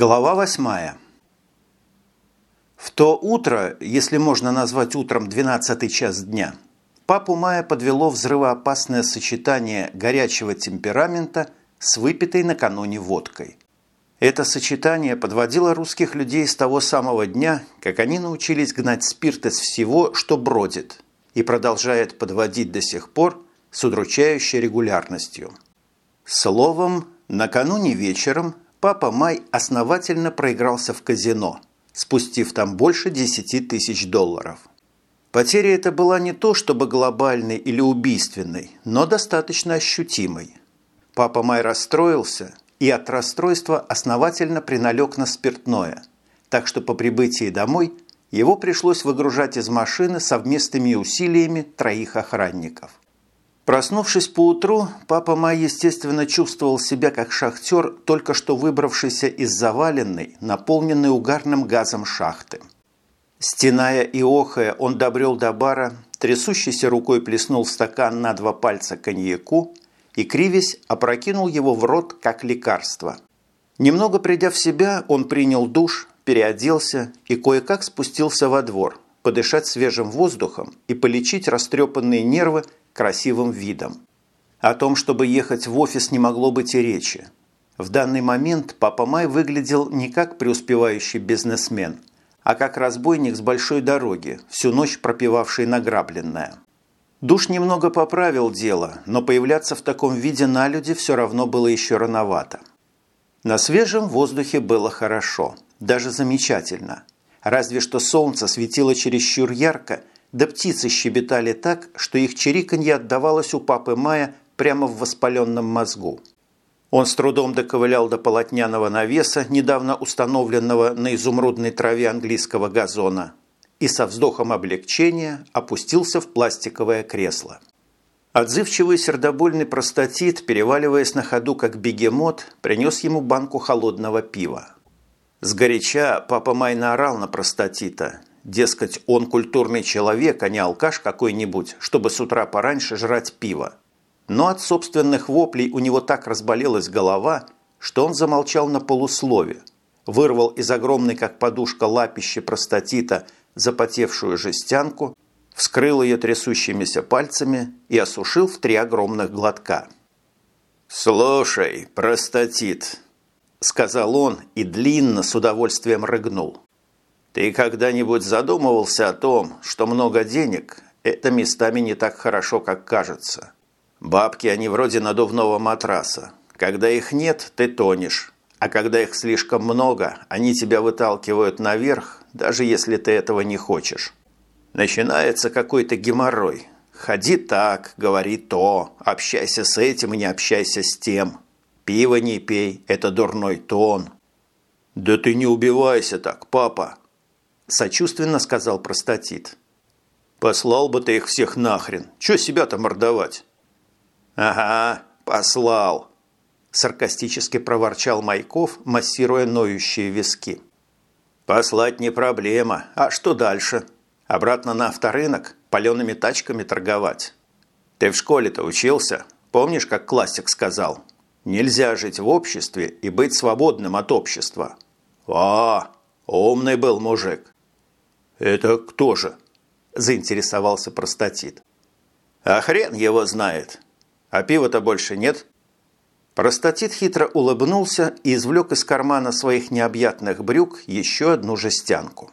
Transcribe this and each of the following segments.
Глава восьмая. В то утро, если можно назвать утром 12 час дня, папу Мая подвело взрывоопасное сочетание горячего темперамента с выпитой накануне водкой. Это сочетание подводило русских людей с того самого дня, как они научились гнать спирт из всего, что бродит, и продолжает подводить до сих пор с удручающей регулярностью. Словом, накануне вечером папа Май основательно проигрался в казино, спустив там больше 10 тысяч долларов. Потеря эта была не то чтобы глобальной или убийственной, но достаточно ощутимой. Папа Май расстроился и от расстройства основательно приналег на спиртное, так что по прибытии домой его пришлось выгружать из машины совместными усилиями троих охранников. Проснувшись поутру, папа Май, естественно, чувствовал себя как шахтер, только что выбравшийся из заваленной, наполненной угарным газом шахты. Стеная и охая, он добрел до бара, трясущейся рукой плеснул в стакан на два пальца коньяку и, кривясь, опрокинул его в рот, как лекарство. Немного придя в себя, он принял душ, переоделся и кое-как спустился во двор, подышать свежим воздухом и полечить растрепанные нервы красивым видом. О том, чтобы ехать в офис, не могло быть и речи. В данный момент Папа Май выглядел не как преуспевающий бизнесмен, а как разбойник с большой дороги, всю ночь пропивавший награбленное. Душ немного поправил дело, но появляться в таком виде на люди все равно было еще рановато. На свежем воздухе было хорошо, даже замечательно. Разве что солнце светило чересчур ярко – да птицы щебетали так, что их чириканье отдавалось у папы Мая прямо в воспаленном мозгу. Он с трудом доковылял до полотняного навеса, недавно установленного на изумрудной траве английского газона, и со вздохом облегчения опустился в пластиковое кресло. Отзывчивый сердобольный простатит, переваливаясь на ходу как бегемот, принес ему банку холодного пива. Сгоряча папа Май наорал на простатита, Дескать, он культурный человек, а не алкаш какой-нибудь, чтобы с утра пораньше жрать пиво. Но от собственных воплей у него так разболелась голова, что он замолчал на полуслове, вырвал из огромной, как подушка, лапищи простатита запотевшую жестянку, вскрыл ее трясущимися пальцами и осушил в три огромных глотка. «Слушай, простатит», – сказал он и длинно с удовольствием рыгнул. Ты когда-нибудь задумывался о том, что много денег – это местами не так хорошо, как кажется? Бабки, они вроде надувного матраса. Когда их нет, ты тонешь. А когда их слишком много, они тебя выталкивают наверх, даже если ты этого не хочешь. Начинается какой-то геморрой. Ходи так, говори то, общайся с этим и не общайся с тем. Пиво не пей, это дурной тон. Да ты не убивайся так, папа, сочувственно сказал простатит. «Послал бы ты их всех нахрен. Чё себя-то мордовать?» «Ага, послал», – саркастически проворчал Майков, массируя ноющие виски. «Послать не проблема. А что дальше? Обратно на авторынок? Палеными тачками торговать? Ты в школе-то учился? Помнишь, как классик сказал? Нельзя жить в обществе и быть свободным от общества. О, умный был мужик. «Это кто же?» – заинтересовался простатит. «А хрен его знает. А пива-то больше нет?» Простатит хитро улыбнулся и извлек из кармана своих необъятных брюк еще одну жестянку.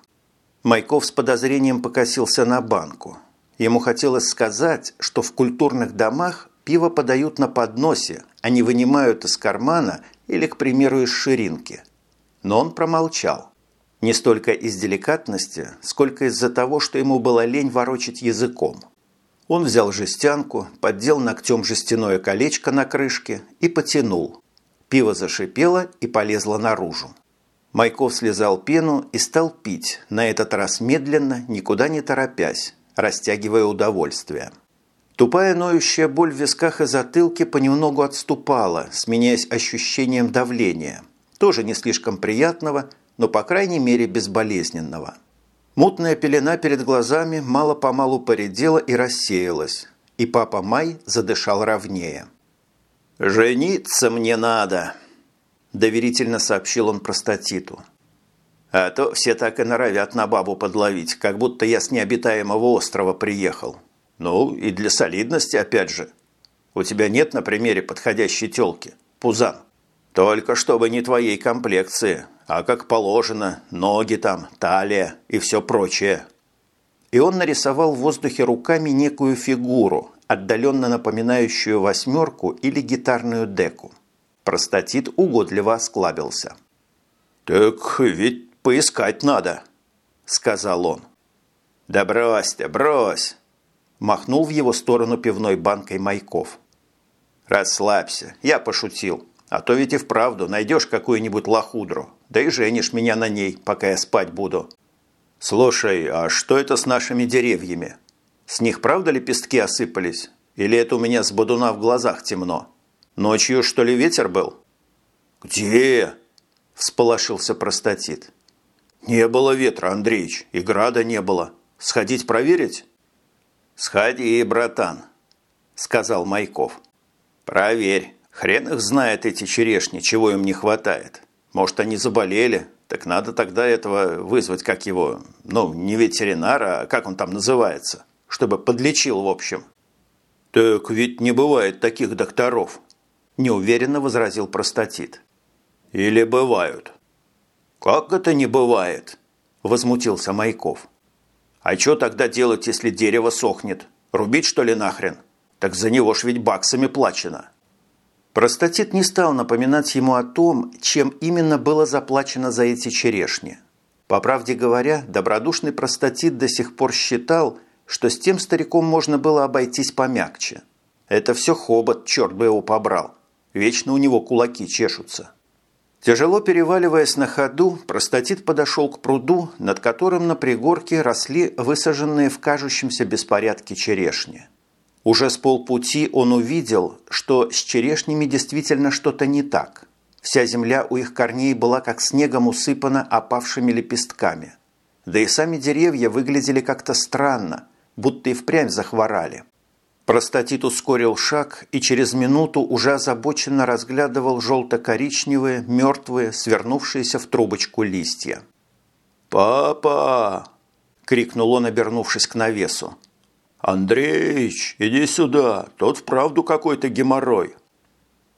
Майков с подозрением покосился на банку. Ему хотелось сказать, что в культурных домах пиво подают на подносе, а не вынимают из кармана или, к примеру, из ширинки. Но он промолчал. Не столько из деликатности, сколько из-за того, что ему было лень ворочать языком. Он взял жестянку, поддел ногтем жестяное колечко на крышке и потянул. Пиво зашипело и полезло наружу. Майков слезал пену и стал пить, на этот раз медленно, никуда не торопясь, растягивая удовольствие. Тупая ноющая боль в висках и затылке понемногу отступала, сменяясь ощущением давления, тоже не слишком приятного, но, по крайней мере, безболезненного. Мутная пелена перед глазами мало-помалу поредела и рассеялась, и папа Май задышал ровнее. «Жениться мне надо!» – доверительно сообщил он простатиту. «А то все так и норовят на бабу подловить, как будто я с необитаемого острова приехал. Ну, и для солидности опять же. У тебя нет на примере подходящей тёлки, Пузан? Только чтобы не твоей комплекции, а как положено, ноги там, талия и все прочее». И он нарисовал в воздухе руками некую фигуру, отдаленно напоминающую восьмерку или гитарную деку. Простатит угодливо осклабился. «Так ведь поискать надо», – сказал он. «Да брось ты, брось!» – махнул в его сторону пивной банкой Майков. «Расслабься, я пошутил. А то ведь и вправду найдешь какую-нибудь лохудру, да и женишь меня на ней, пока я спать буду. Слушай, а что это с нашими деревьями? С них правда лепестки осыпались? Или это у меня с бодуна в глазах темно? Ночью, что ли, ветер был?» «Где?» – всполошился простатит. «Не было ветра, Андреич, и града не было. Сходить проверить?» «Сходи, братан», – сказал Майков. «Проверь. Хрен их знает эти черешни, чего им не хватает. Может, они заболели, так надо тогда этого вызвать, как его, ну, не ветеринара, а как он там называется, чтобы подлечил в общем». «Так ведь не бывает таких докторов», – неуверенно возразил простатит. «Или бывают?» «Как это не бывает?» – возмутился Майков. «А что тогда делать, если дерево сохнет? Рубить, что ли, нахрен? Так за него ж ведь баксами плачено». Простатит не стал напоминать ему о том, чем именно было заплачено за эти черешни. По правде говоря, добродушный простатит до сих пор считал, что с тем стариком можно было обойтись помягче. Это все хобот, черт бы его побрал. Вечно у него кулаки чешутся. Тяжело переваливаясь на ходу, простатит подошел к пруду, над которым на пригорке росли высаженные в кажущемся беспорядке черешни. Уже с полпути он увидел, что с черешнями действительно что-то не так. Вся земля у их корней была как снегом усыпана опавшими лепестками. Да и сами деревья выглядели как-то странно, будто и впрямь захворали. Простатит ускорил шаг и через минуту уже озабоченно разглядывал желто-коричневые, мертвые, свернувшиеся в трубочку листья. «Папа!» – крикнул он, обернувшись к навесу. «Андреич, иди сюда, тот вправду какой-то геморрой».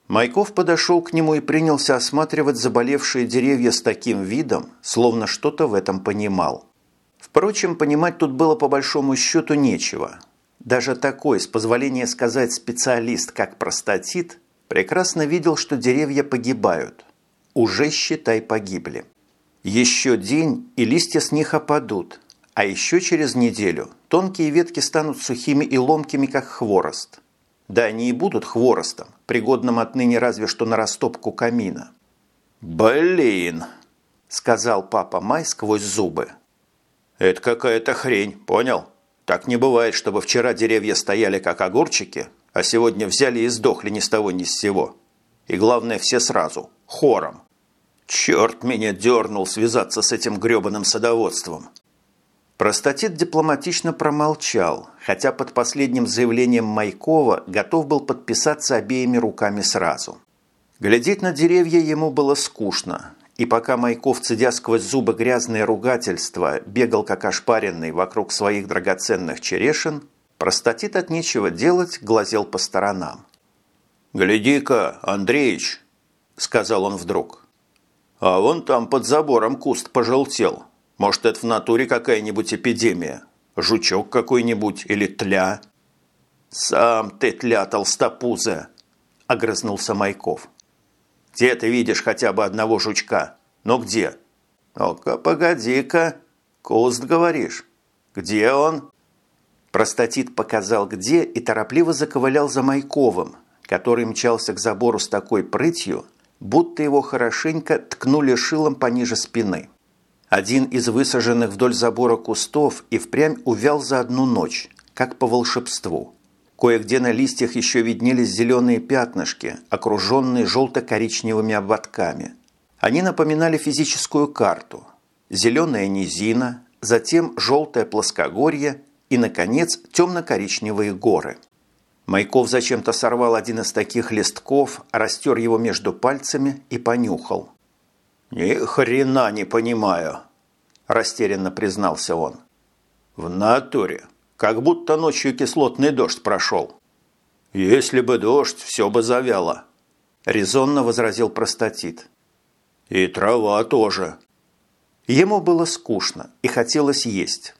Майков подошел к нему и принялся осматривать заболевшие деревья с таким видом, словно что-то в этом понимал. Впрочем, понимать тут было по большому счету нечего. Даже такой, с позволения сказать, специалист, как простатит, прекрасно видел, что деревья погибают. Уже, считай, погибли. Еще день, и листья с них опадут. А еще через неделю тонкие ветки станут сухими и ломкими, как хворост. Да они и будут хворостом, пригодным отныне разве что на растопку камина. «Блин!» – сказал папа Май сквозь зубы. «Это какая-то хрень, понял? Так не бывает, чтобы вчера деревья стояли как огурчики, а сегодня взяли и сдохли ни с того ни с сего. И главное, все сразу, хором. Черт меня дернул связаться с этим гребаным садоводством». Простатит дипломатично промолчал, хотя под последним заявлением Майкова готов был подписаться обеими руками сразу. Глядеть на деревья ему было скучно, и пока Майков, цедя сквозь зубы грязное ругательство, бегал как ошпаренный вокруг своих драгоценных черешин, простатит от нечего делать, глазел по сторонам. «Гляди-ка, Андреич!» – сказал он вдруг. «А вон там под забором куст пожелтел. Может, это в натуре какая-нибудь эпидемия? Жучок какой-нибудь или тля?» «Сам ты тля толстопузая!» – огрызнулся Майков. Где ты видишь хотя бы одного жучка? Но где? Ну-ка, погоди-ка. Куст, говоришь. Где он? Простатит показал где и торопливо заковылял за Майковым, который мчался к забору с такой прытью, будто его хорошенько ткнули шилом пониже спины. Один из высаженных вдоль забора кустов и впрямь увял за одну ночь, как по волшебству – Кое-где на листьях еще виднелись зеленые пятнышки, окруженные желто-коричневыми ободками. Они напоминали физическую карту. Зеленая низина, затем желтое плоскогорье и, наконец, темно-коричневые горы. Майков зачем-то сорвал один из таких листков, растер его между пальцами и понюхал. «Ни хрена не понимаю», – растерянно признался он. «В натуре. Как будто ночью кислотный дождь прошел». «Если бы дождь, все бы завяло», – резонно возразил простатит. «И трава тоже». Ему было скучно и хотелось есть.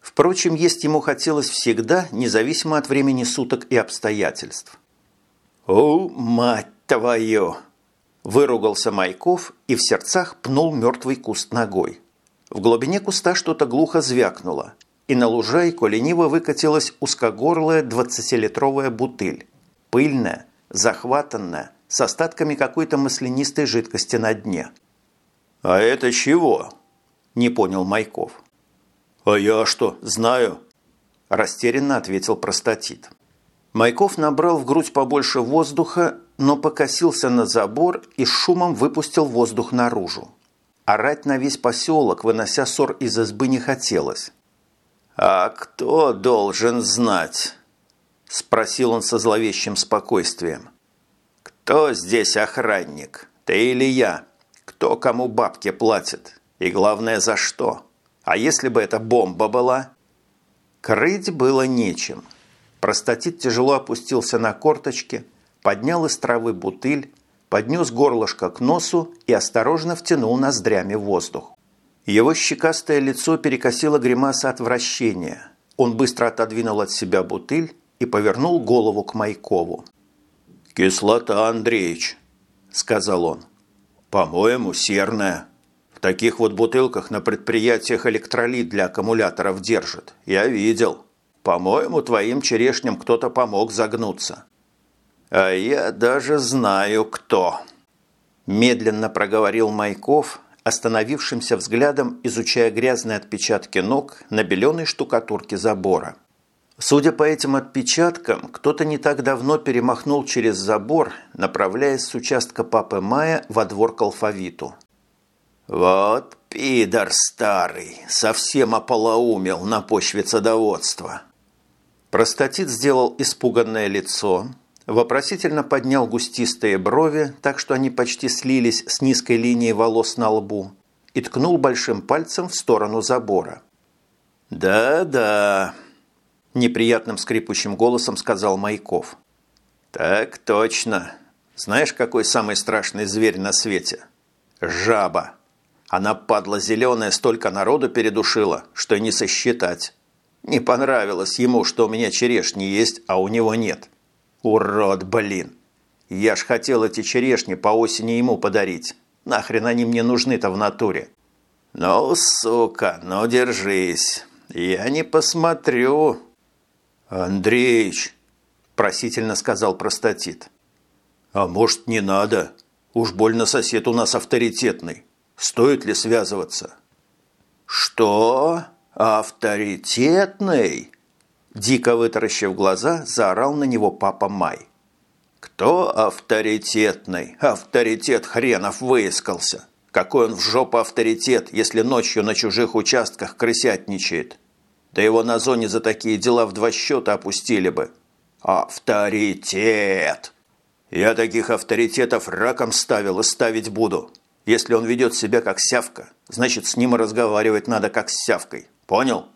Впрочем, есть ему хотелось всегда, независимо от времени суток и обстоятельств. «О, мать твою!» – выругался Майков и в сердцах пнул мертвый куст ногой. В глубине куста что-то глухо звякнуло, и на лужайку лениво выкатилась узкогорлая двадцатилитровая бутыль, пыльная, захватанная, с остатками какой-то маслянистой жидкости на дне. «А это чего?» – не понял Майков. «А я что, знаю?» – растерянно ответил простатит. Майков набрал в грудь побольше воздуха, но покосился на забор и шумом выпустил воздух наружу. Орать на весь поселок, вынося ссор из избы, не хотелось. «А кто должен знать?» – спросил он со зловещим спокойствием. «Кто здесь охранник? Ты или я? Кто кому бабки платит? И главное, за что? А если бы это бомба была?» Крыть было нечем. Простатит тяжело опустился на корточки, поднял из травы бутыль, поднес горлышко к носу и осторожно втянул ноздрями воздух. Его щекастое лицо перекосило гримаса отвращения. Он быстро отодвинул от себя бутыль и повернул голову к Майкову. «Кислота, Андреич», – сказал он. «По-моему, серная. В таких вот бутылках на предприятиях электролит для аккумуляторов держат. Я видел. По-моему, твоим черешням кто-то помог загнуться». «А я даже знаю, кто», – медленно проговорил Майков, остановившимся взглядом изучая грязные отпечатки ног на беленой штукатурке забора. Судя по этим отпечаткам, кто-то не так давно перемахнул через забор, направляясь с участка папы Мая во двор к алфавиту. «Вот пидор старый, совсем ополоумел на почве садоводства!» Простатит сделал испуганное лицо, Вопросительно поднял густистые брови, так что они почти слились с низкой линией волос на лбу, и ткнул большим пальцем в сторону забора. «Да-да», – неприятным скрипучим голосом сказал Майков. «Так точно. Знаешь, какой самый страшный зверь на свете? Жаба. Она, падла зеленая, столько народу передушила, что и не сосчитать. Не понравилось ему, что у меня черешни есть, а у него нет». Урод, блин! Я ж хотел эти черешни по осени ему подарить. Нахрен они мне нужны-то в натуре? Ну, сука, ну держись. Я не посмотрю. Андреич, просительно сказал простатит. А может, не надо? Уж больно сосед у нас авторитетный. Стоит ли связываться? Что? Авторитетный? Дико вытаращив глаза, заорал на него папа Май. «Кто авторитетный? Авторитет хренов выискался! Какой он в жопу авторитет, если ночью на чужих участках крысятничает? Да его на зоне за такие дела в два счета опустили бы. Авторитет! Я таких авторитетов раком ставил и ставить буду. Если он ведет себя как сявка, значит, с ним разговаривать надо как с сявкой. Понял?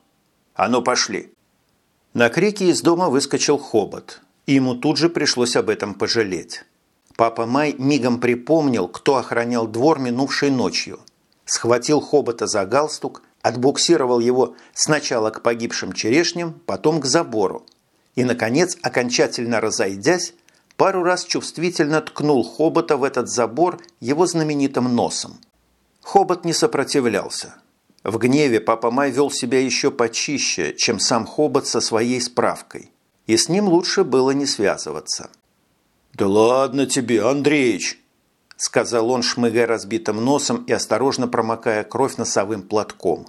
А ну пошли!» На крики из дома выскочил хобот, и ему тут же пришлось об этом пожалеть. Папа Май мигом припомнил, кто охранял двор минувшей ночью. Схватил хобота за галстук, отбуксировал его сначала к погибшим черешням, потом к забору. И, наконец, окончательно разойдясь, пару раз чувствительно ткнул хобота в этот забор его знаменитым носом. Хобот не сопротивлялся. В гневе папа Май вел себя еще почище, чем сам Хобот со своей справкой. И с ним лучше было не связываться. «Да ладно тебе, Андреич!» – сказал он, шмыгая разбитым носом и осторожно промокая кровь носовым платком.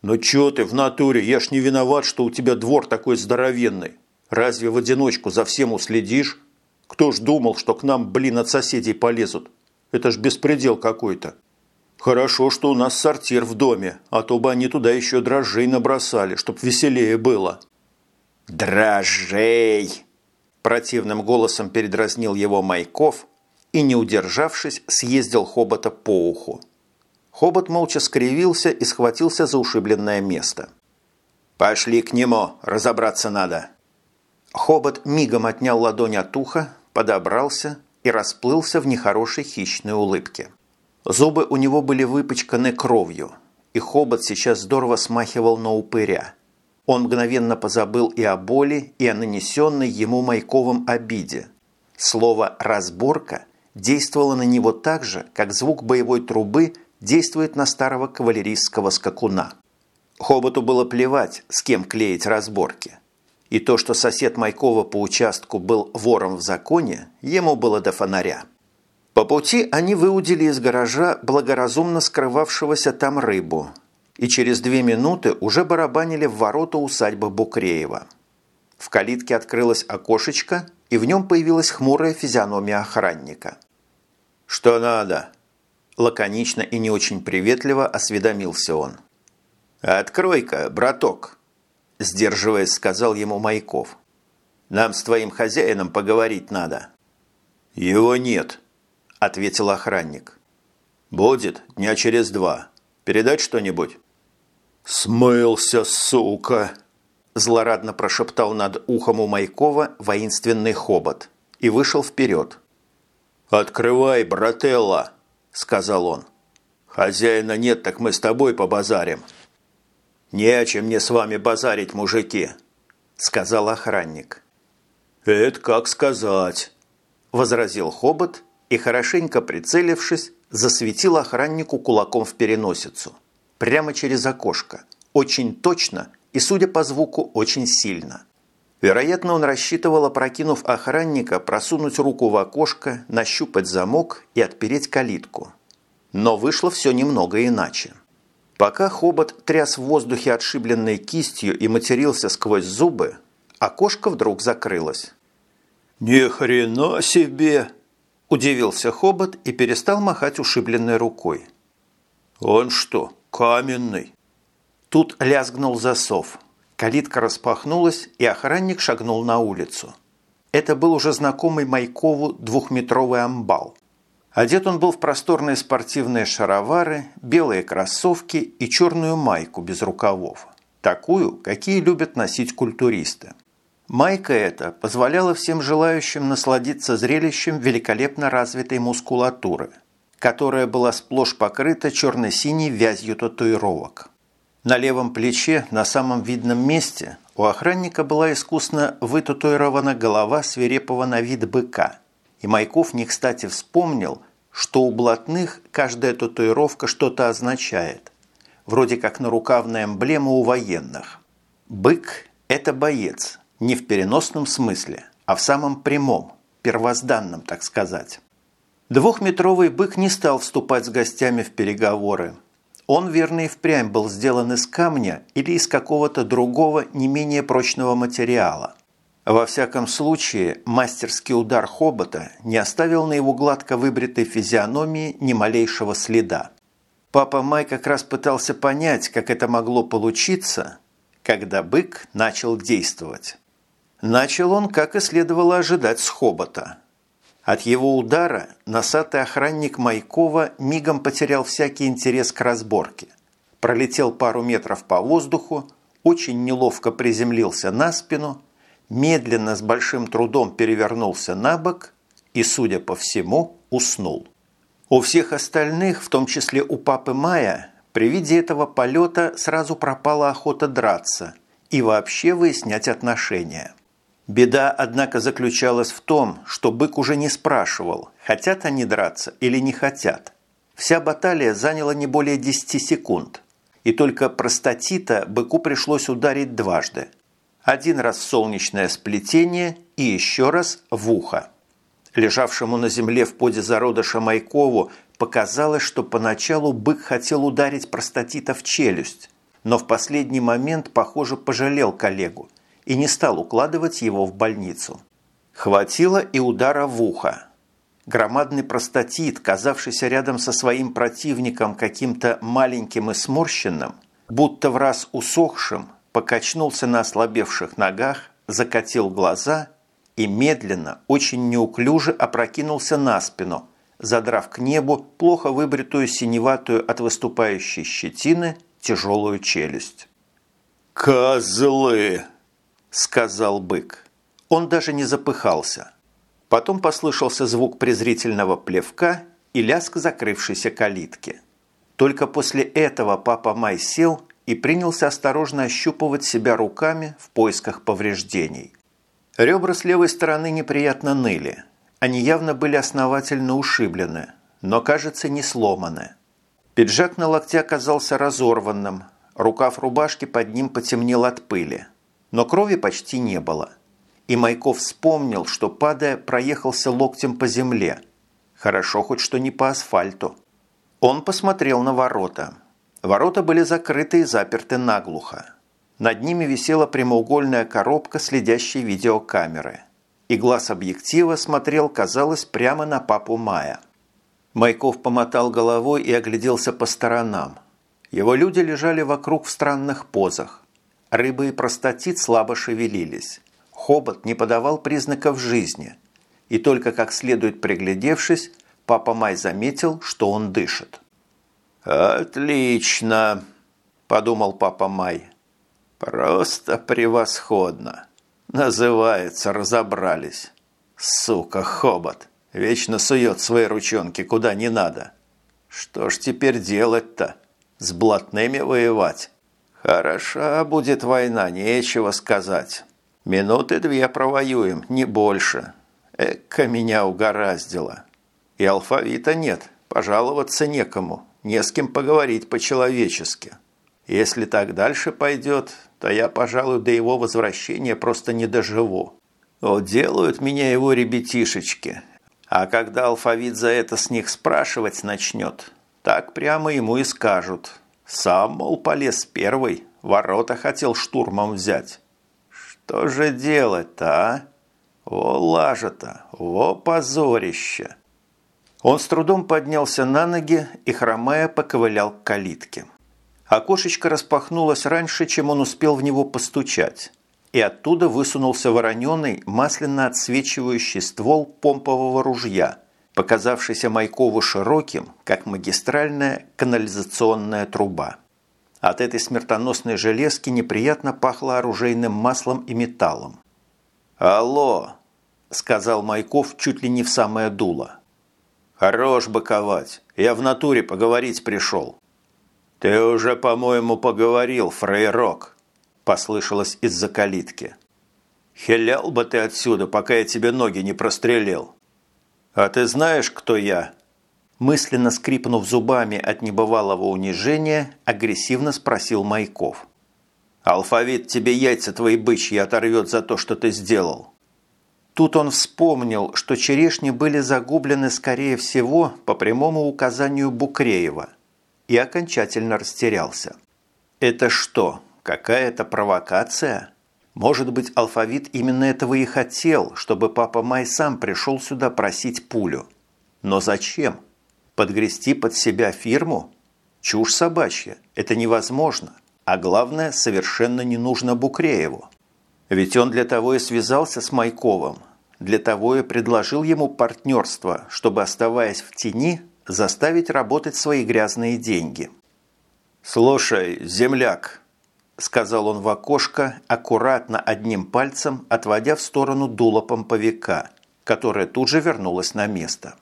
«Ну чё ты в натуре? Я ж не виноват, что у тебя двор такой здоровенный. Разве в одиночку за всем уследишь? Кто ж думал, что к нам, блин, от соседей полезут? Это ж беспредел какой-то. Хорошо, что у нас сортир в доме, а то бы они туда еще дрожжей набросали, чтоб веселее было». «Дрожжей!» – Противным голосом передразнил его Майков и, не удержавшись, съездил Хобота по уху. Хобот молча скривился и схватился за ушибленное место. «Пошли к нему, разобраться надо!» Хобот мигом отнял ладонь от уха, подобрался и расплылся в нехорошей хищной улыбке. Зубы у него были выпачканы кровью, и хобот сейчас здорово смахивал на упыря. Он мгновенно позабыл и о боли, и о нанесенной ему Майковым обиде. Слово «разборка» действовало на него так же, как звук боевой трубы действует на старого кавалерийского скакуна. Хоботу было плевать, с кем клеить разборки. И то, что сосед Майкова по участку был вором в законе, ему было до фонаря. По пути они выудили из гаража благоразумно скрывавшегося там рыбу и через две минуты уже барабанили в ворота усадьбы Букреева. В калитке открылось окошечко, и в нем появилась хмурая физиономия охранника. «Что надо?» Лаконично и не очень приветливо осведомился он. «Открой-ка, браток!» Сдерживаясь, сказал ему Майков. «Нам с твоим хозяином поговорить надо». «Его нет», – ответил охранник. «Будет дня через два. Передать что-нибудь?» «Смылся, сука!» – злорадно прошептал над ухом у Майкова воинственный хобот и вышел вперед. «Открывай, брателла!» – сказал он. «Хозяина нет, так мы с тобой побазарим». «Не о чем мне с вами базарить, мужики», – сказал охранник. «Это как сказать», – возразил хобот и, хорошенько прицелившись, засветил охраннику кулаком в переносицу. Прямо через окошко. Очень точно и, судя по звуку, очень сильно. Вероятно, он рассчитывал, опрокинув охранника, просунуть руку в окошко, нащупать замок и отпереть калитку. Но вышло все немного иначе. Пока Хобот тряс в воздухе отшибленной кистью и матерился сквозь зубы, окошко вдруг закрылось. «Ни хрена себе!» Удивился Хобот и перестал махать ушибленной рукой. «Он что, каменный?» Тут лязгнул засов. Калитка распахнулась, и охранник шагнул на улицу. Это был уже знакомый Майкову двухметровый амбал. Одет он был в просторные спортивные шаровары, белые кроссовки и черную майку без рукавов. Такую, какие любят носить культуристы. Майка эта позволяла всем желающим насладиться зрелищем великолепно развитой мускулатуры, которая была сплошь покрыта черно-синей вязью татуировок. На левом плече, на самом видном месте, у охранника была искусно вытатуирована голова свирепого на вид быка. И Майков не кстати вспомнил, что у блатных каждая татуировка что-то означает. Вроде как нарукавная эмблема у военных. Бык – это боец – не в переносном смысле, а в самом прямом, первозданном, так сказать. Двухметровый бык не стал вступать с гостями в переговоры. Он, верно, и впрямь был сделан из камня или из какого-то другого, не менее прочного материала. Во всяком случае, мастерский удар хобота не оставил на его гладко выбритой физиономии ни малейшего следа. Папа Май как раз пытался понять, как это могло получиться, когда бык начал действовать. Начал он, как и следовало ожидать, с хобота. От его удара носатый охранник Майкова мигом потерял всякий интерес к разборке. Пролетел пару метров по воздуху, очень неловко приземлился на спину, медленно с большим трудом перевернулся на бок и, судя по всему, уснул. У всех остальных, в том числе у папы Мая, при виде этого полета сразу пропала охота драться и вообще выяснять отношения. Беда, однако, заключалась в том, что бык уже не спрашивал, хотят они драться или не хотят. Вся баталия заняла не более 10 секунд. И только простатита быку пришлось ударить дважды. Один раз в солнечное сплетение и еще раз в ухо. Лежавшему на земле в позе зародыша Майкову показалось, что поначалу бык хотел ударить простатита в челюсть, но в последний момент, похоже, пожалел коллегу и не стал укладывать его в больницу. Хватило и удара в ухо. Громадный простатит, казавшийся рядом со своим противником каким-то маленьким и сморщенным, будто в раз усохшим, покачнулся на ослабевших ногах, закатил глаза и медленно, очень неуклюже опрокинулся на спину, задрав к небу плохо выбритую синеватую от выступающей щетины тяжелую челюсть. «Козлы!» – сказал бык. Он даже не запыхался. Потом послышался звук презрительного плевка и лязг закрывшейся калитки. Только после этого папа Май сел и принялся осторожно ощупывать себя руками в поисках повреждений. Ребра с левой стороны неприятно ныли. Они явно были основательно ушиблены, но, кажется, не сломаны. Пиджак на локте оказался разорванным, рукав рубашки под ним потемнел от пыли, но крови почти не было. И Майков вспомнил, что, падая, проехался локтем по земле. Хорошо хоть что не по асфальту. Он посмотрел на ворота. Ворота были закрыты и заперты наглухо. Над ними висела прямоугольная коробка следящей видеокамеры. И глаз объектива смотрел, казалось, прямо на папу Мая. Майков помотал головой и огляделся по сторонам. Его люди лежали вокруг в странных позах. Рыбы и простатит слабо шевелились. Хобот не подавал признаков жизни. И только как следует приглядевшись, папа Май заметил, что он дышит. «Отлично!» – подумал папа Май. Просто превосходно. Называется «разобрались». Сука, хобот. Вечно сует свои ручонки куда не надо. Что ж теперь делать-то? С блатными воевать? Хороша будет война, нечего сказать. Минуты две провоюем, не больше. Эка меня угораздило. И алфавита нет, пожаловаться некому, не с кем поговорить по-человечески. Если так дальше пойдет, то я, пожалуй, до его возвращения просто не доживу. Уделают меня его ребятишечки. А когда алфавит за это с них спрашивать начнет, так прямо ему и скажут. Сам, мол, полез первый, ворота хотел штурмом взять. Что же делать-то, а? Во лажа-то, во позорище. Он с трудом поднялся на ноги и, хромая, поковылял к калитке. Окошечко распахнулось раньше, чем он успел в него постучать, и оттуда высунулся вороненый, масляно отсвечивающий ствол помпового ружья, показавшийся Майкову широким, как магистральная канализационная труба. От этой смертоносной железки неприятно пахло оружейным маслом и металлом. «Алло!» – сказал Майков чуть ли не в самое дуло. «Хорош быковать, я в натуре поговорить пришел». «Ты уже, по-моему, поговорил, фрейрок», – послышалось из-за калитки. «Хилял бы ты отсюда, пока я тебе ноги не прострелил». «А ты знаешь, кто я?» Мысленно скрипнув зубами от небывалого унижения, агрессивно спросил Майков. «Алфавит тебе яйца твои бычьи оторвет за то, что ты сделал». Тут он вспомнил, что черешни были загублены, скорее всего, по прямому указанию Букреева – и окончательно растерялся. Это что, какая-то провокация? Может быть, алфавит именно этого и хотел, чтобы папа Май сам пришел сюда просить пулю. Но зачем? Подгрести под себя фирму? Чушь собачья. Это невозможно. А главное, совершенно не нужно Букрееву. Ведь он для того и связался с Майковым. Для того и предложил ему партнерство, чтобы, оставаясь в тени, заставить работать свои грязные деньги. «Слушай, земляк», – сказал он в окошко, аккуратно одним пальцем отводя в сторону дула помповика, которая тут же вернулась на место.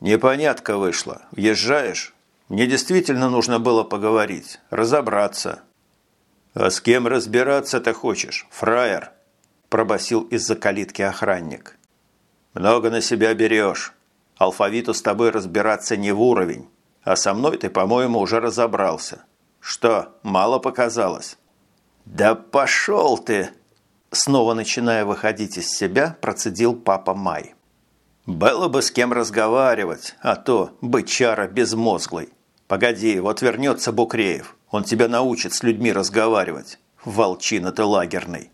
«Непонятка вышла. Въезжаешь? Мне действительно нужно было поговорить, разобраться». «А с кем разбираться-то хочешь, фраер?» – пробасил из-за калитки охранник. «Много на себя берешь. Алфавиту с тобой разбираться не в уровень, а со мной ты, по-моему, уже разобрался. Что, мало показалось?» «Да пошел ты!» Снова начиная выходить из себя, процедил папа Май. «Было бы с кем разговаривать, а то бычара безмозглый. Погоди, вот вернется Букреев, он тебя научит с людьми разговаривать. Волчина ты лагерный».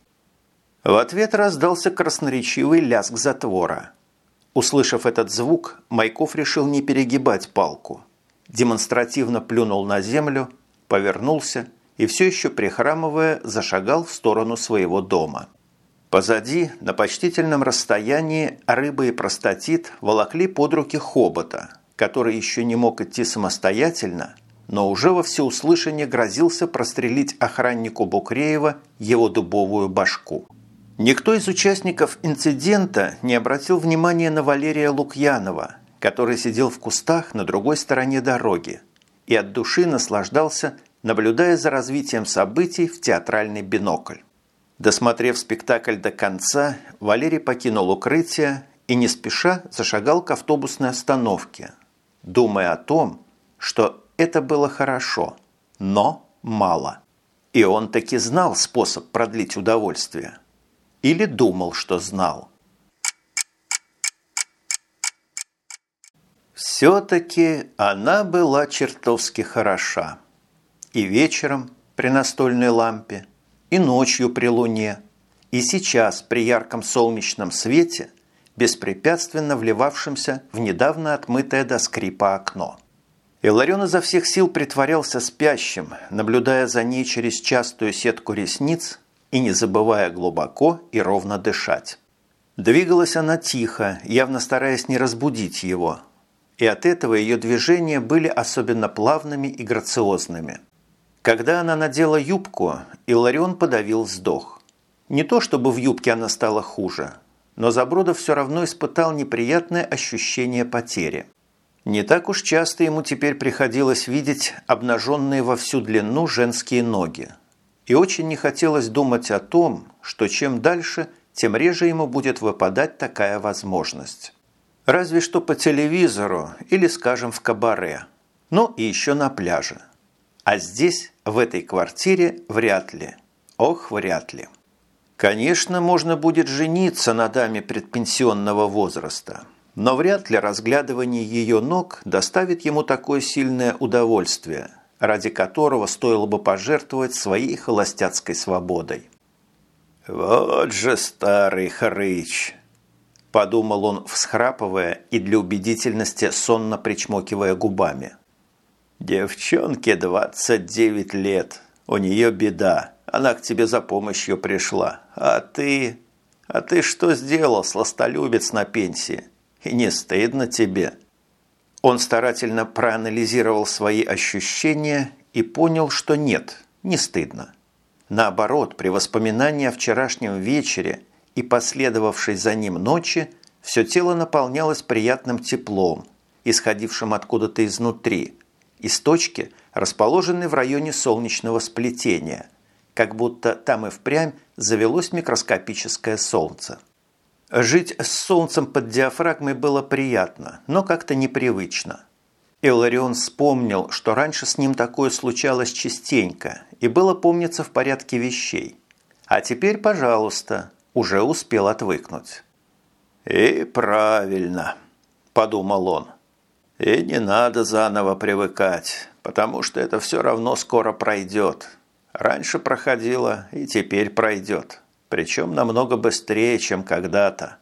В ответ раздался красноречивый лязг затвора – Услышав этот звук, Майков решил не перегибать палку. Демонстративно плюнул на землю, повернулся и все еще прихрамывая зашагал в сторону своего дома. Позади, на почтительном расстоянии, рыба и простатит волокли под руки хобота, который еще не мог идти самостоятельно, но уже во всеуслышание грозился прострелить охраннику Букреева его дубовую башку. Никто из участников инцидента не обратил внимания на Валерия Лукьянова, который сидел в кустах на другой стороне дороги и от души наслаждался, наблюдая за развитием событий в театральный бинокль. Досмотрев спектакль до конца, Валерий покинул укрытие и не спеша зашагал к автобусной остановке, думая о том, что это было хорошо, но мало. И он таки знал способ продлить удовольствие. Или думал, что знал. Все-таки она была чертовски хороша. И вечером при настольной лампе, и ночью при луне, и сейчас при ярком солнечном свете, беспрепятственно вливавшемся в недавно отмытое до скрипа окно. Иларион изо всех сил притворялся спящим, наблюдая за ней через частую сетку ресниц и не забывая глубоко и ровно дышать. Двигалась она тихо, явно стараясь не разбудить его, и от этого ее движения были особенно плавными и грациозными – когда она надела юбку, Иларион подавил вздох. Не то чтобы в юбке она стала хуже, но Забродов все равно испытал неприятное ощущение потери. Не так уж часто ему теперь приходилось видеть обнаженные во всю длину женские ноги. И очень не хотелось думать о том, что чем дальше, тем реже ему будет выпадать такая возможность. Разве что по телевизору или, скажем, в кабаре. Ну и еще на пляже. А здесь, в этой квартире, вряд ли. Ох, вряд ли. Конечно, можно будет жениться на даме предпенсионного возраста, но вряд ли разглядывание ее ног доставит ему такое сильное удовольствие, ради которого стоило бы пожертвовать своей холостяцкой свободой. «Вот же старый хрыч!» – подумал он, всхрапывая и для убедительности сонно причмокивая губами – «Девчонке 29 лет. У нее беда. Она к тебе за помощью пришла. А ты... А ты что сделал, сластолюбец на пенсии? И не стыдно тебе?» Он старательно проанализировал свои ощущения и понял, что нет, не стыдно. Наоборот, при воспоминании о вчерашнем вечере и последовавшей за ним ночи все тело наполнялось приятным теплом, исходившим откуда-то изнутри – из точки, расположенной в районе солнечного сплетения, как будто там и впрямь завелось микроскопическое солнце. Жить с солнцем под диафрагмой было приятно, но как-то непривычно. Иларион вспомнил, что раньше с ним такое случалось частенько и было, помнится, в порядке вещей. А теперь, пожалуйста, уже успел отвыкнуть. «И правильно», – подумал он. И не надо заново привыкать, потому что это все равно скоро пройдет. Раньше проходило и теперь пройдет. Причем намного быстрее, чем когда-то.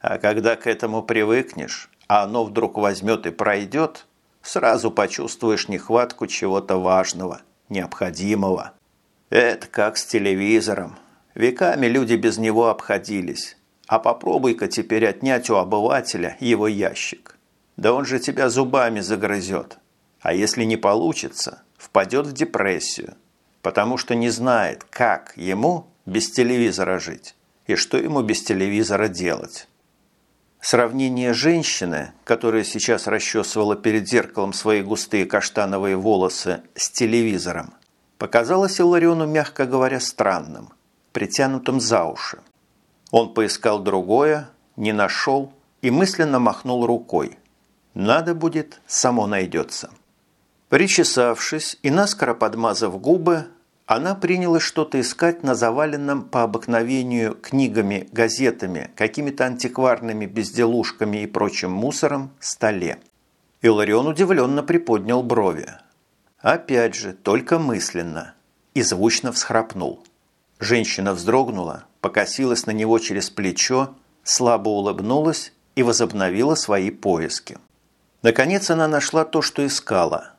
А когда к этому привыкнешь, а оно вдруг возьмет и пройдет, сразу почувствуешь нехватку чего-то важного, необходимого. Это как с телевизором. Веками люди без него обходились. А попробуй-ка теперь отнять у обывателя его ящик. Да он же тебя зубами загрызет. А если не получится, впадет в депрессию, потому что не знает, как ему без телевизора жить и что ему без телевизора делать. Сравнение женщины, которая сейчас расчесывала перед зеркалом свои густые каштановые волосы с телевизором, показалось Илариону, мягко говоря, странным, притянутым за уши. Он поискал другое, не нашел и мысленно махнул рукой – надо будет, само найдется. Причесавшись и наскоро подмазав губы, она принялась что-то искать на заваленном по обыкновению книгами, газетами, какими-то антикварными безделушками и прочим мусором столе. Иларион удивленно приподнял брови. Опять же, только мысленно. И звучно всхрапнул. Женщина вздрогнула, покосилась на него через плечо, слабо улыбнулась и возобновила свои поиски. Наконец она нашла то, что искала.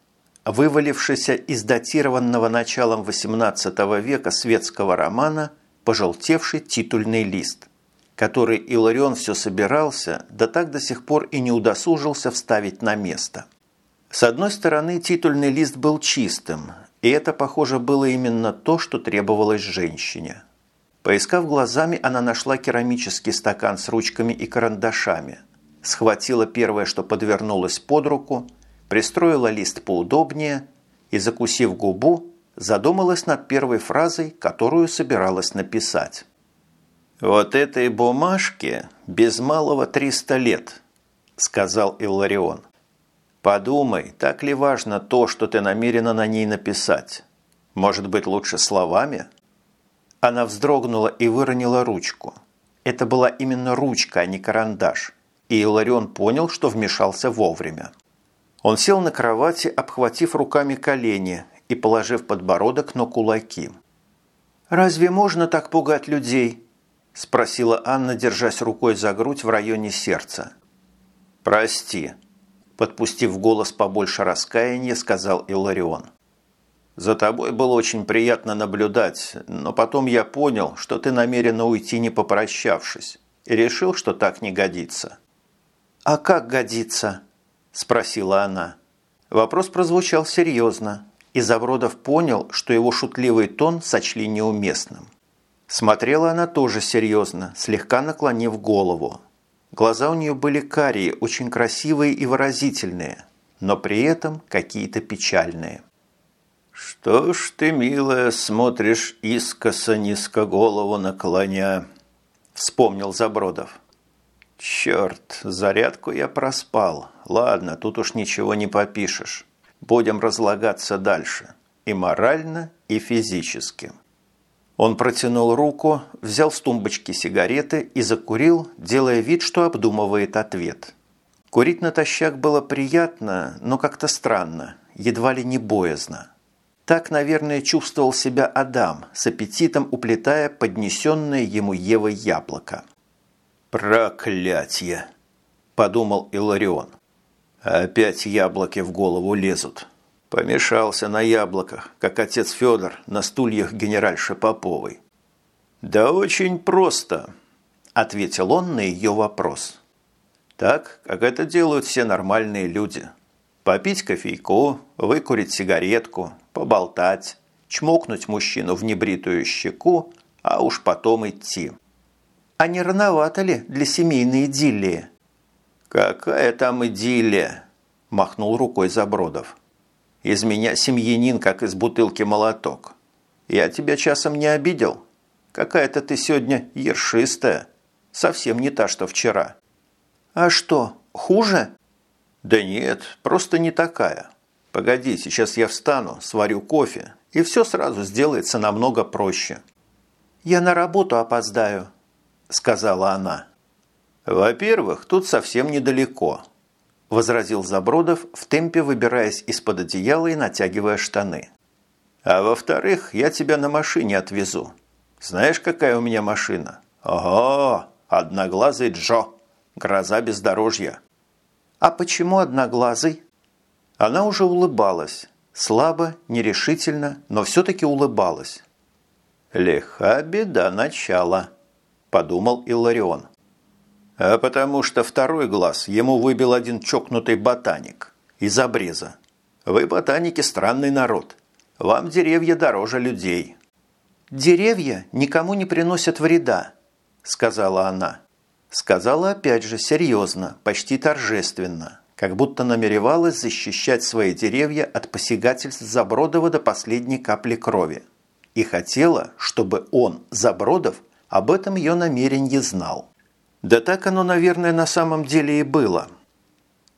Вывалившийся из датированного началом XVIII века светского романа пожелтевший титульный лист, который Иларион все собирался, да так до сих пор и не удосужился вставить на место. С одной стороны, титульный лист был чистым, и это, похоже, было именно то, что требовалось женщине. Поискав глазами, она нашла керамический стакан с ручками и карандашами, схватила первое, что подвернулось под руку, пристроила лист поудобнее и, закусив губу, задумалась над первой фразой, которую собиралась написать. «Вот этой бумажке без малого 300 лет», – сказал Илларион. «Подумай, так ли важно то, что ты намерена на ней написать? Может быть, лучше словами?» Она вздрогнула и выронила ручку. Это была именно ручка, а не карандаш. И Иларион понял, что вмешался вовремя. Он сел на кровати, обхватив руками колени и положив подбородок на кулаки. «Разве можно так пугать людей?» – спросила Анна, держась рукой за грудь в районе сердца. «Прости», – подпустив голос побольше раскаяния, сказал Иларион. «За тобой было очень приятно наблюдать, но потом я понял, что ты намерена уйти не попрощавшись, и решил, что так не годится». «А как годится?» – спросила она. Вопрос прозвучал серьезно, и Забродов понял, что его шутливый тон сочли неуместным. Смотрела она тоже серьезно, слегка наклонив голову. Глаза у нее были карие, очень красивые и выразительные, но при этом какие-то печальные. «Что ж ты, милая, смотришь искоса низко голову наклоня?» – вспомнил Забродов. «Черт, зарядку я проспал. Ладно, тут уж ничего не попишешь. Будем разлагаться дальше. И морально, и физически. Он протянул руку, взял с тумбочки сигареты и закурил, делая вид, что обдумывает ответ. Курить натощак было приятно, но как-то странно, едва ли не боязно. Так, наверное, чувствовал себя Адам, с аппетитом уплетая поднесенное ему Евой яблоко. «Проклятье!» – подумал Иларион. Опять яблоки в голову лезут. Помешался на яблоках, как отец Федор на стульях генеральши Поповой. «Да очень просто», – ответил он на ее вопрос. «Так, как это делают все нормальные люди. Попить кофейку, выкурить сигаретку, поболтать, чмокнуть мужчину в небритую щеку, а уж потом идти». «А не рановато ли для семейной идиллии?» «Какая там идиллия!» – махнул рукой Забродов. «Из меня семьянин, как из бутылки молоток. Я тебя часом не обидел? Какая-то ты сегодня ершистая, совсем не та, что вчера». «А что, хуже?» «Да нет, просто не такая. Погоди, сейчас я встану, сварю кофе, и все сразу сделается намного проще». «Я на работу опоздаю», – сказала она. «Во-первых, тут совсем недалеко», – возразил Забродов, в темпе выбираясь из-под одеяла и натягивая штаны. «А во-вторых, я тебя на машине отвезу. Знаешь, какая у меня машина? Ого, одноглазый Джо, гроза бездорожья». «А почему одноглазый?» Она уже улыбалась, слабо, нерешительно, но все-таки улыбалась. «Лиха беда начала», – подумал Илларион а потому что второй глаз ему выбил один чокнутый ботаник из обреза. Вы, ботаники, странный народ. Вам деревья дороже людей». «Деревья никому не приносят вреда», – сказала она. Сказала опять же серьезно, почти торжественно, как будто намеревалась защищать свои деревья от посягательств Забродова до последней капли крови. И хотела, чтобы он, Забродов, об этом ее намерении знал. Да так оно, наверное, на самом деле и было.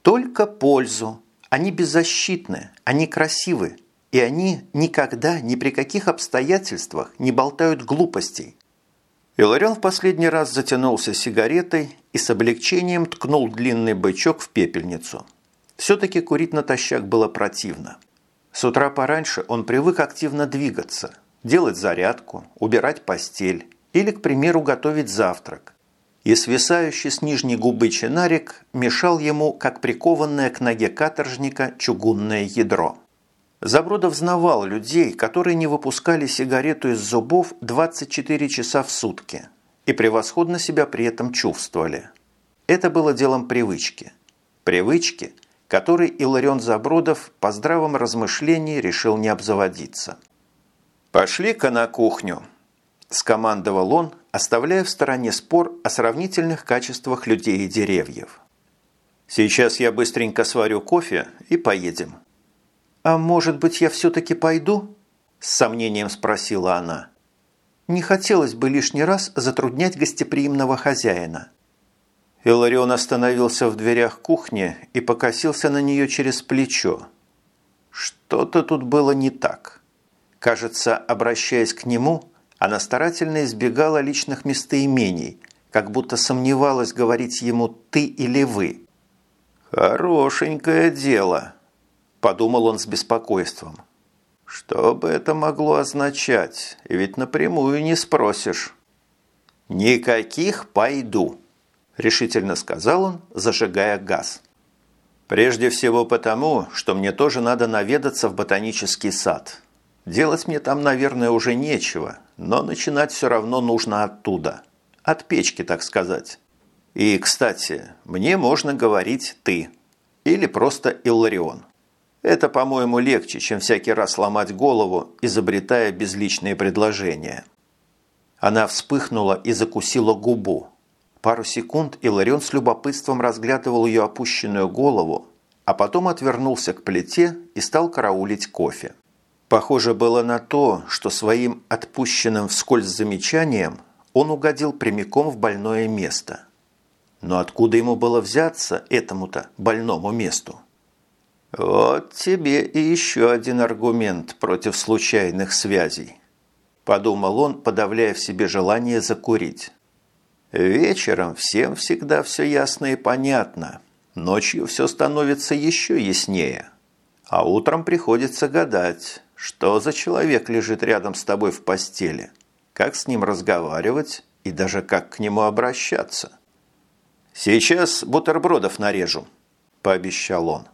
Только пользу. Они беззащитны, они красивы, и они никогда, ни при каких обстоятельствах не болтают глупостей. Иларион в последний раз затянулся сигаретой и с облегчением ткнул длинный бычок в пепельницу. Все-таки курить натощак было противно. С утра пораньше он привык активно двигаться, делать зарядку, убирать постель или, к примеру, готовить завтрак и свисающий с нижней губы чинарик мешал ему, как прикованное к ноге каторжника, чугунное ядро. Забродов знавал людей, которые не выпускали сигарету из зубов 24 часа в сутки и превосходно себя при этом чувствовали. Это было делом привычки. Привычки, которой Иларион Забродов по здравом размышлении решил не обзаводиться. «Пошли-ка на кухню», – скомандовал он, оставляя в стороне спор о сравнительных качествах людей и деревьев. «Сейчас я быстренько сварю кофе и поедем». «А может быть, я все-таки пойду?» – с сомнением спросила она. «Не хотелось бы лишний раз затруднять гостеприимного хозяина». Иларион остановился в дверях кухни и покосился на нее через плечо. Что-то тут было не так. Кажется, обращаясь к нему, она старательно избегала личных местоимений, как будто сомневалась говорить ему «ты» или «вы». «Хорошенькое дело», подумал он с беспокойством. Что бы это могло означать? Ведь напрямую не спросишь. «Никаких пойду», – решительно сказал он, зажигая газ. «Прежде всего потому, что мне тоже надо наведаться в ботанический сад. Делать мне там, наверное, уже нечего, но начинать все равно нужно оттуда. От печки, так сказать. И, кстати, мне можно говорить «ты» или просто «Илларион». Это, по-моему, легче, чем всякий раз ломать голову, изобретая безличные предложения. Она вспыхнула и закусила губу. Пару секунд Иларион с любопытством разглядывал ее опущенную голову, а потом отвернулся к плите и стал караулить кофе. Похоже было на то, что своим отпущенным вскользь замечанием он угодил прямиком в больное место. Но откуда ему было взяться этому-то больному месту? «Вот тебе и еще один аргумент против случайных связей», – подумал он, подавляя в себе желание закурить. «Вечером всем всегда все ясно и понятно, ночью все становится еще яснее, а утром приходится гадать, что за человек лежит рядом с тобой в постели, как с ним разговаривать и даже как к нему обращаться». «Сейчас бутербродов нарежу», – пообещал он.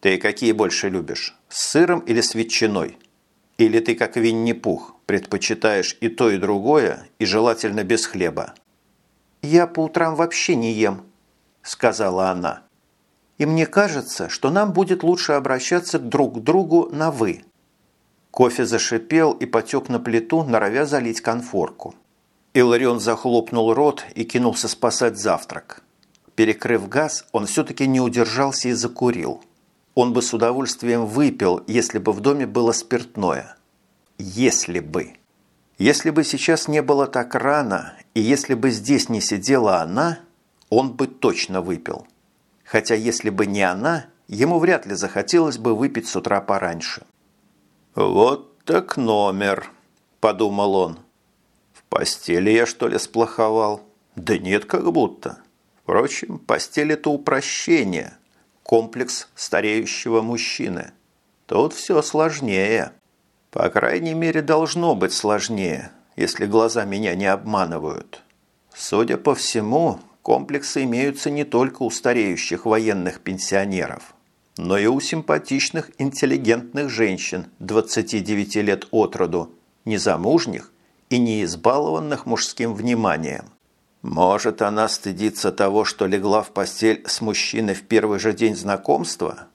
Ты какие больше любишь, с сыром или с ветчиной? Или ты, как Винни-Пух, предпочитаешь и то, и другое, и желательно без хлеба?» «Я по утрам вообще не ем», – сказала она. «И мне кажется, что нам будет лучше обращаться друг к другу на «вы». Кофе зашипел и потек на плиту, норовя залить конфорку. Иларион захлопнул рот и кинулся спасать завтрак. Перекрыв газ, он все-таки не удержался и закурил. Он бы с удовольствием выпил, если бы в доме было спиртное. Если бы. Если бы сейчас не было так рано, и если бы здесь не сидела она, он бы точно выпил. Хотя если бы не она, ему вряд ли захотелось бы выпить с утра пораньше. «Вот так номер», – подумал он. «В постели я, что ли, сплоховал? Да нет, как будто. Впрочем, постель – это упрощение комплекс стареющего мужчины. Тут все сложнее. По крайней мере, должно быть сложнее, если глаза меня не обманывают. Судя по всему, комплексы имеются не только у стареющих военных пенсионеров, но и у симпатичных интеллигентных женщин 29 лет от роду, незамужних и не избалованных мужским вниманием. Может, она стыдится того, что легла в постель с мужчиной в первый же день знакомства?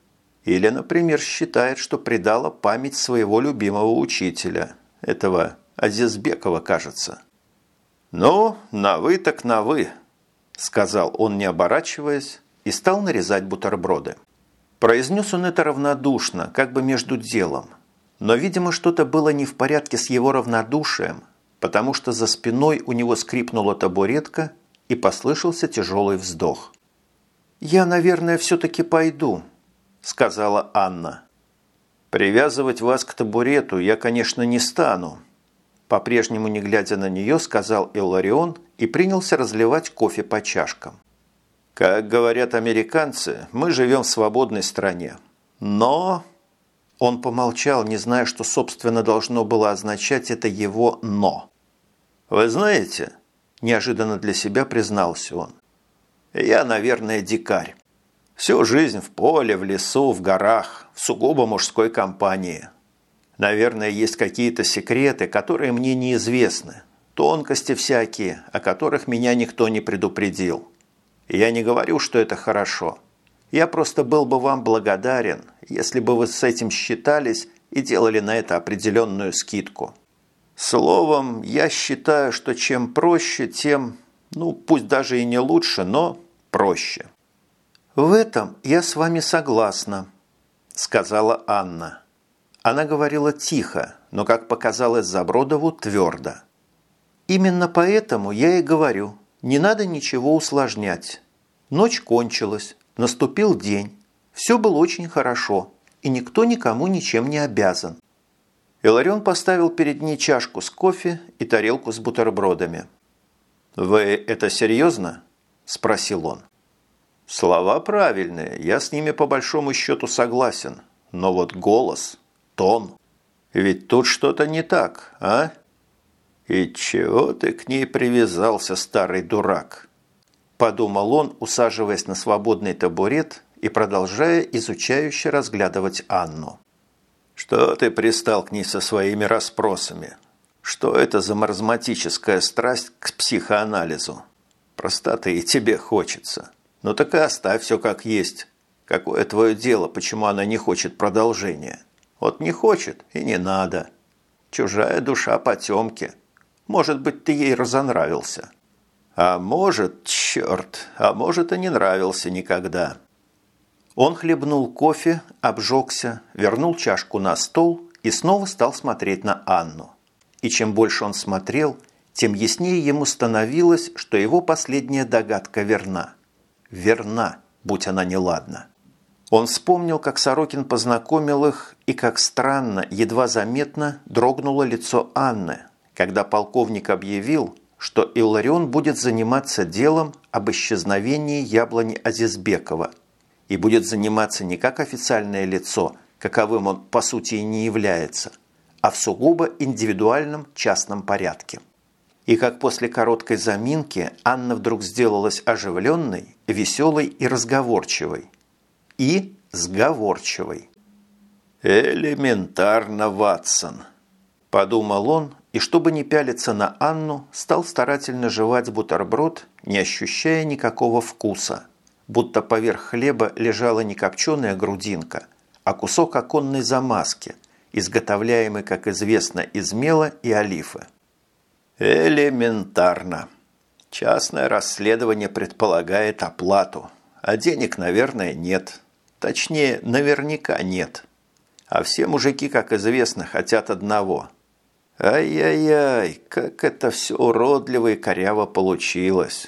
Или, например, считает, что предала память своего любимого учителя, этого Азизбекова, кажется. «Ну, на вы так на вы», – сказал он, не оборачиваясь, и стал нарезать бутерброды. Произнес он это равнодушно, как бы между делом. Но, видимо, что-то было не в порядке с его равнодушием – потому что за спиной у него скрипнула табуретка и послышался тяжелый вздох. «Я, наверное, все-таки пойду», – сказала Анна. «Привязывать вас к табурету я, конечно, не стану», – по-прежнему не глядя на нее, сказал Илларион и принялся разливать кофе по чашкам. «Как говорят американцы, мы живем в свободной стране. Но...» Он помолчал, не зная, что, собственно, должно было означать это его «но». «Вы знаете», – неожиданно для себя признался он, – «я, наверное, дикарь. Всю жизнь в поле, в лесу, в горах, в сугубо мужской компании. Наверное, есть какие-то секреты, которые мне неизвестны, тонкости всякие, о которых меня никто не предупредил. Я не говорю, что это хорошо. Я просто был бы вам благодарен, если бы вы с этим считались и делали на это определенную скидку. Словом, я считаю, что чем проще, тем, ну, пусть даже и не лучше, но проще. «В этом я с вами согласна», – сказала Анна. Она говорила тихо, но, как показалось Забродову, твердо. «Именно поэтому я и говорю, не надо ничего усложнять. Ночь кончилась, наступил день, все было очень хорошо, и никто никому ничем не обязан». Иларион поставил перед ней чашку с кофе и тарелку с бутербродами. «Вы это серьезно?» – спросил он. Слова правильные, я с ними по большому счету согласен. Но вот голос, тон, ведь тут что-то не так, а? И чего ты к ней привязался, старый дурак? Подумал он, усаживаясь на свободный табурет и продолжая изучающе разглядывать Анну. Что ты пристал к ней со своими расспросами? Что это за маразматическая страсть к психоанализу? Простоты и тебе хочется. Ну так и оставь все как есть. Какое твое дело, почему она не хочет продолжения? Вот не хочет и не надо. Чужая душа потемки. Может быть, ты ей разонравился. А может, черт, а может и не нравился никогда. Он хлебнул кофе, обжегся, вернул чашку на стол и снова стал смотреть на Анну. И чем больше он смотрел, тем яснее ему становилось, что его последняя догадка верна – верна, будь она неладна. Он вспомнил, как Сорокин познакомил их, и как странно, едва заметно дрогнуло лицо Анны, когда полковник объявил, что Илларион будет заниматься делом об исчезновении яблони Азизбекова и будет заниматься не как официальное лицо, каковым он по сути и не является, а в сугубо индивидуальном частном порядке. И как после короткой заминки Анна вдруг сделалась оживленной, веселой и разговорчивой. И сговорчивой. «Элементарно, Ватсон!» – подумал он, и чтобы не пялиться на Анну, стал старательно жевать бутерброд, не ощущая никакого вкуса, будто поверх хлеба лежала не копченая грудинка, а кусок оконной замазки, изготовляемый, как известно, из мела и олифы. Элементарно. Частное расследование предполагает оплату, а денег, наверное, нет. Точнее, наверняка нет. А все мужики, как известно, хотят одного. Ай-яй-яй, как это все уродливо и коряво получилось.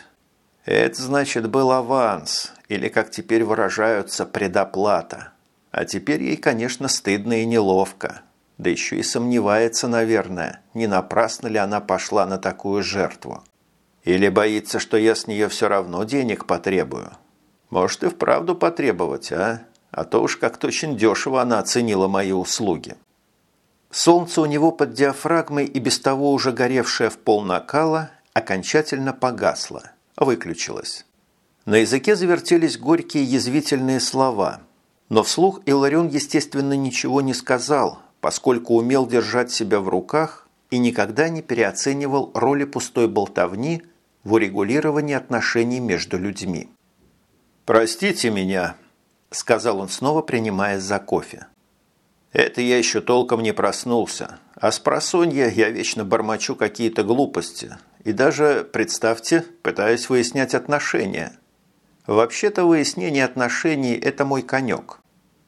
Это, значит, был аванс, или, как теперь выражаются, предоплата. А теперь ей, конечно, стыдно и неловко. Да еще и сомневается, наверное, не напрасно ли она пошла на такую жертву. Или боится, что я с нее все равно денег потребую. Может и вправду потребовать, а? А то уж как-то очень дешево она оценила мои услуги. Солнце у него под диафрагмой и без того уже горевшее в пол накала окончательно погасло, выключилось. На языке завертелись горькие язвительные слова, но вслух Иларион, естественно, ничего не сказал, поскольку умел держать себя в руках и никогда не переоценивал роли пустой болтовни в урегулировании отношений между людьми. «Простите меня», – сказал он снова, принимаясь за кофе. «Это я еще толком не проснулся, а с просонья я вечно бормочу какие-то глупости и даже, представьте, пытаюсь выяснять отношения. Вообще-то выяснение отношений – это мой конек.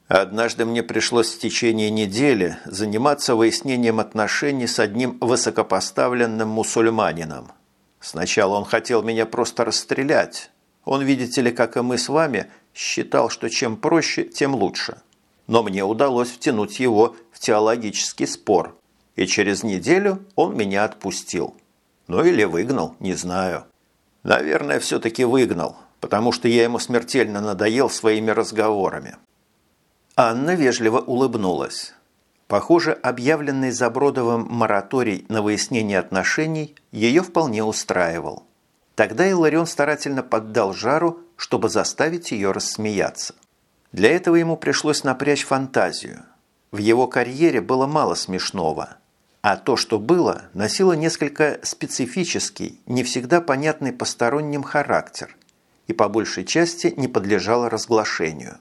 Однажды мне пришлось в течение недели заниматься выяснением отношений с одним высокопоставленным мусульманином. Сначала он хотел меня просто расстрелять. Он, видите ли, как и мы с вами, считал, что чем проще, тем лучше. Но мне удалось втянуть его в теологический спор, и через неделю он меня отпустил. Ну или выгнал, не знаю. Наверное, все-таки выгнал, потому что я ему смертельно надоел своими разговорами. Анна вежливо улыбнулась. Похоже, объявленный Забродовым мораторий на выяснение отношений ее вполне устраивал. Тогда Иларион старательно поддал жару чтобы заставить ее рассмеяться. Для этого ему пришлось напрячь фантазию. В его карьере было мало смешного, а то, что было, носило несколько специфический, не всегда понятный посторонним характер и по большей части не подлежало разглашению.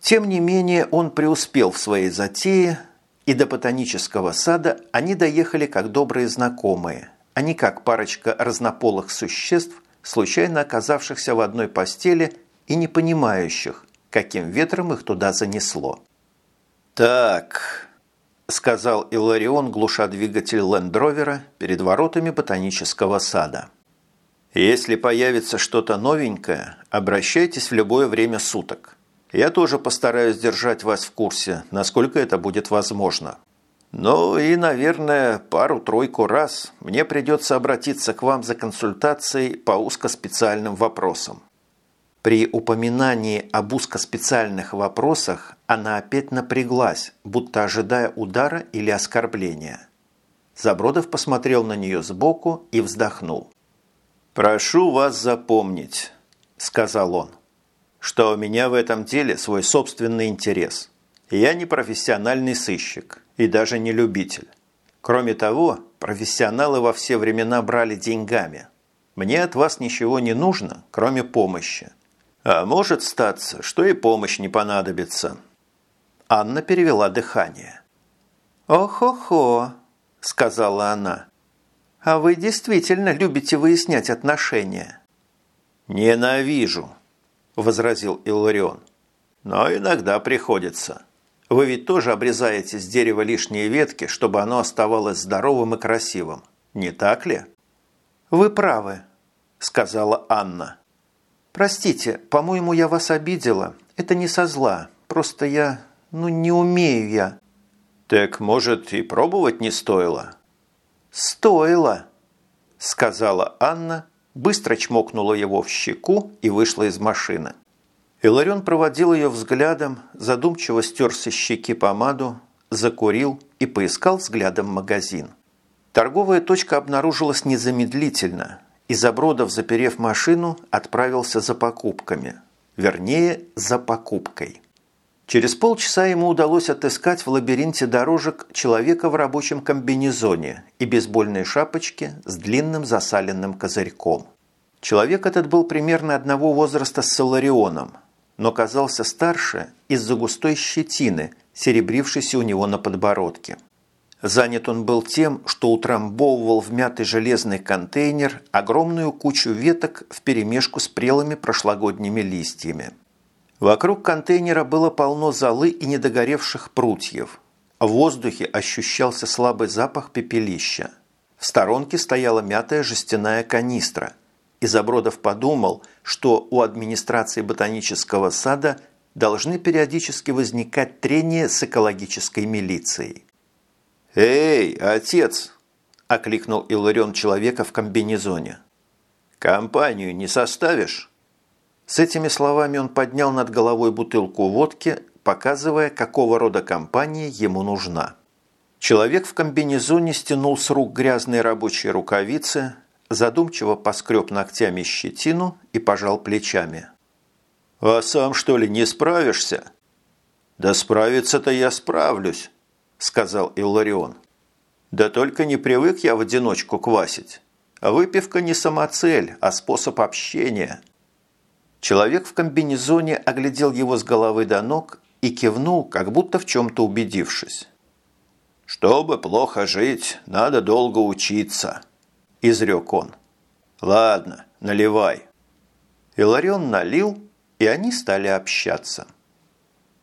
Тем не менее, он преуспел в своей затее, и до ботанического сада они доехали как добрые знакомые, а не как парочка разнополых существ, случайно оказавшихся в одной постели и не понимающих, каким ветром их туда занесло. «Так», – сказал Иларион, глуша двигатель лендровера перед воротами ботанического сада. «Если появится что-то новенькое, обращайтесь в любое время суток. Я тоже постараюсь держать вас в курсе, насколько это будет возможно. Ну и, наверное, пару-тройку раз мне придется обратиться к вам за консультацией по узкоспециальным вопросам. При упоминании об узкоспециальных вопросах она опять напряглась, будто ожидая удара или оскорбления. Забродов посмотрел на нее сбоку и вздохнул. «Прошу вас запомнить», – сказал он, – «что у меня в этом деле свой собственный интерес. Я не профессиональный сыщик и даже не любитель. Кроме того, профессионалы во все времена брали деньгами. Мне от вас ничего не нужно, кроме помощи. А может статься, что и помощь не понадобится». Анна перевела дыхание. «Ох-хо-хо», – сказала она. «А вы действительно любите выяснять отношения?» «Ненавижу», – возразил Илларион. «Но иногда приходится». Вы ведь тоже обрезаете с дерева лишние ветки, чтобы оно оставалось здоровым и красивым. Не так ли? Вы правы, сказала Анна. Простите, по-моему, я вас обидела. Это не со зла. Просто я... Ну, не умею я. Так, может, и пробовать не стоило? Стоило, сказала Анна, быстро чмокнула его в щеку и вышла из машины. Иларион проводил ее взглядом, задумчиво стер со щеки помаду, закурил и поискал взглядом магазин. Торговая точка обнаружилась незамедлительно, и Забродов, заперев машину, отправился за покупками. Вернее, за покупкой. Через полчаса ему удалось отыскать в лабиринте дорожек человека в рабочем комбинезоне и бейсбольной шапочке с длинным засаленным козырьком. Человек этот был примерно одного возраста с Соларионом, но казался старше из-за густой щетины, серебрившейся у него на подбородке. Занят он был тем, что утрамбовывал в мятый железный контейнер огромную кучу веток вперемешку с прелыми прошлогодними листьями. Вокруг контейнера было полно золы и недогоревших прутьев. В воздухе ощущался слабый запах пепелища. В сторонке стояла мятая жестяная канистра – и Забродов подумал, что у администрации ботанического сада должны периодически возникать трения с экологической милицией. «Эй, отец!» – окликнул Иларион человека в комбинезоне. «Компанию не составишь?» С этими словами он поднял над головой бутылку водки, показывая, какого рода компания ему нужна. Человек в комбинезоне стянул с рук грязные рабочие рукавицы, задумчиво поскреб ногтями щетину и пожал плечами. «А сам, что ли, не справишься?» «Да справиться-то я справлюсь», – сказал Илларион. «Да только не привык я в одиночку квасить. А выпивка не самоцель, а способ общения». Человек в комбинезоне оглядел его с головы до ног и кивнул, как будто в чем-то убедившись. «Чтобы плохо жить, надо долго учиться», – изрек он. «Ладно, наливай». Иларион налил, и они стали общаться –